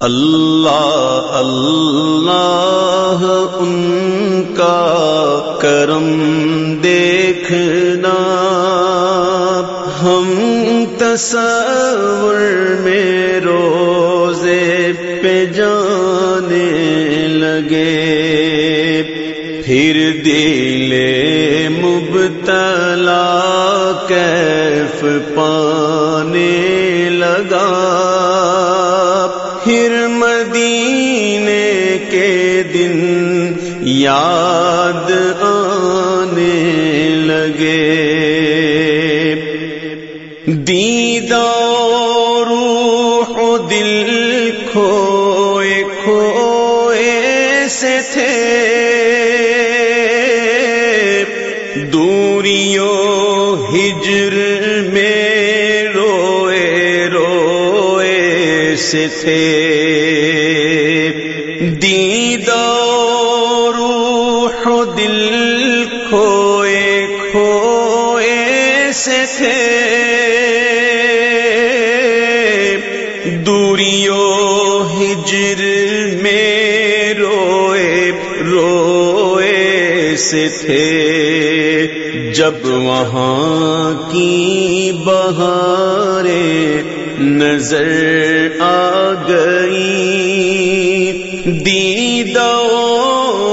اللہ اللہ ان کا کرم دیکھنا۔ ہم تصور میں روزے پہ جانے لگے۔ پھر دل مبتلا کیف پانے لگا۔ پھر مدینے کے دن یاد آنے لگے۔ دیدہ روح و دل کھوئے کھوئے سے تھے۔ سے تھے دیدہ روح و دل کھوئے کھوئے سے تھے دوریوں ہجر میں روئے روئے سے تھے جب وہاں کی بہاریں نظر آ گئی۔ دیدہ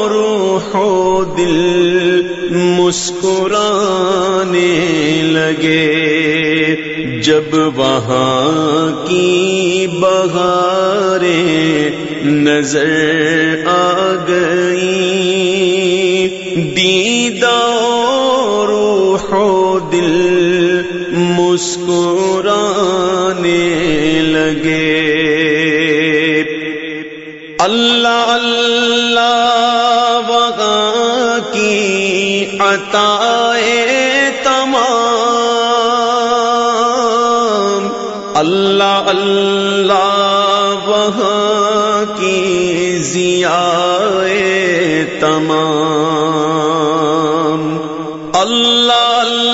روح و دل مسکرانے لگے۔ جب وہاں کی بہاریں نظر آ گئی۔ دیدہ روح و دل مسکرانے لگے۔ اللہ اللہ وہاں کی عطائے تمام۔ اللہ اللہ وہاں کی ضیاء تمام۔ اللہ اللہ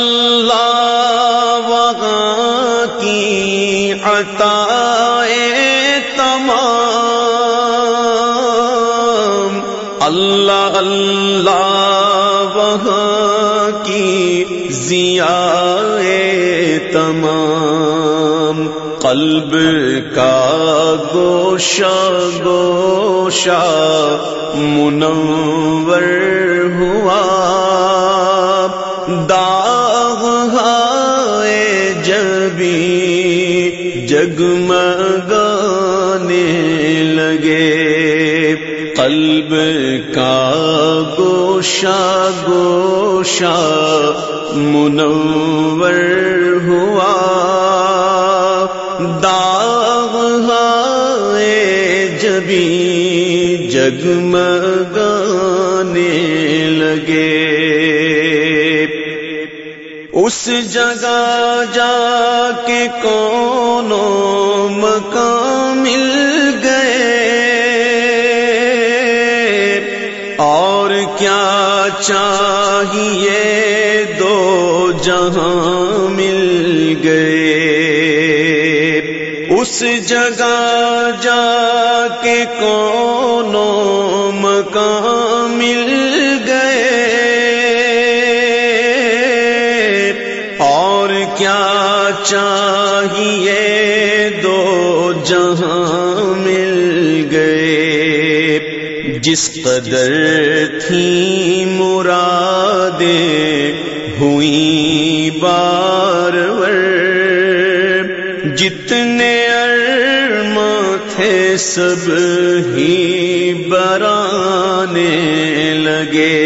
عطائے تمام۔ اللہ اللہ وہاں کی ضیاء تمام۔ قلب کا گوشہ گوشہ منور جگمگانے لگے۔ قلب کا گوشہ گوشہ منور ہوا۔ داغ ہائے جبی جگمگانے لگے۔ اس جگہ جا کے کونوں مکان مل گئے۔ اور کیا چاہیے دو جہاں مل گئے۔ اس جگہ جا کے کونوں مکان مل گئے۔ اور کیا چاہیے جس قدر تھی مرادیں ہوئی بار ور جتنے ارما تھے سب ہی برانے لگے۔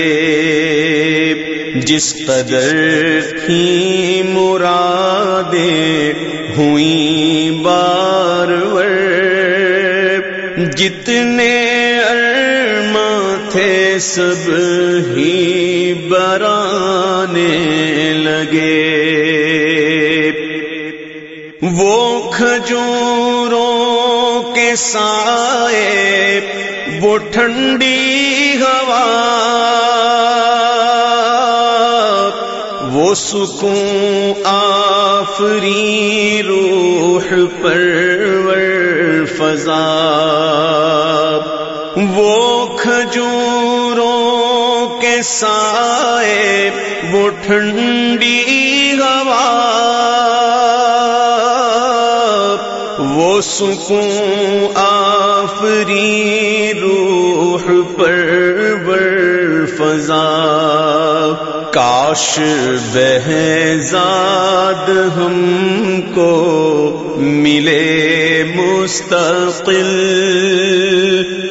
جس قدر تھی مرادیں ہوئی بار ور جتنے سب ہی برانے لگے۔ وہ کھجوروں کے سائے، وہ ٹھنڈی ہوا۔ وہ سکون آفری روح پر فضا۔ وہ کھجوروں کے سائے، وہ ٹھنڈی ہوا۔ وہ سکون آفری روح پر فضا کاش بہزاد ہم کو ملے مستقل۔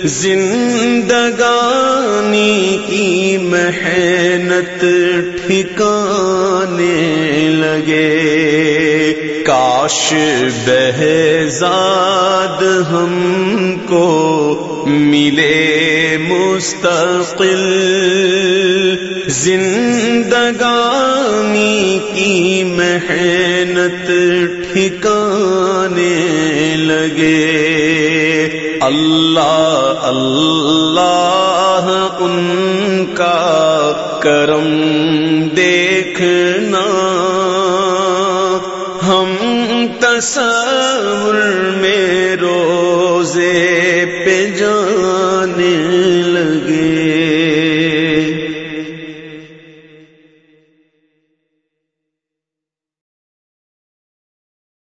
زندگانی کی محنت ٹھکانے لگے۔ کاش بہزاد ہم کو ملے مستقل۔ زندگانی کی محنت ٹھکانے لگے۔ اللہ اللہ ان کا کرم دیکھنا ہم تصور میں روزے پہ جانے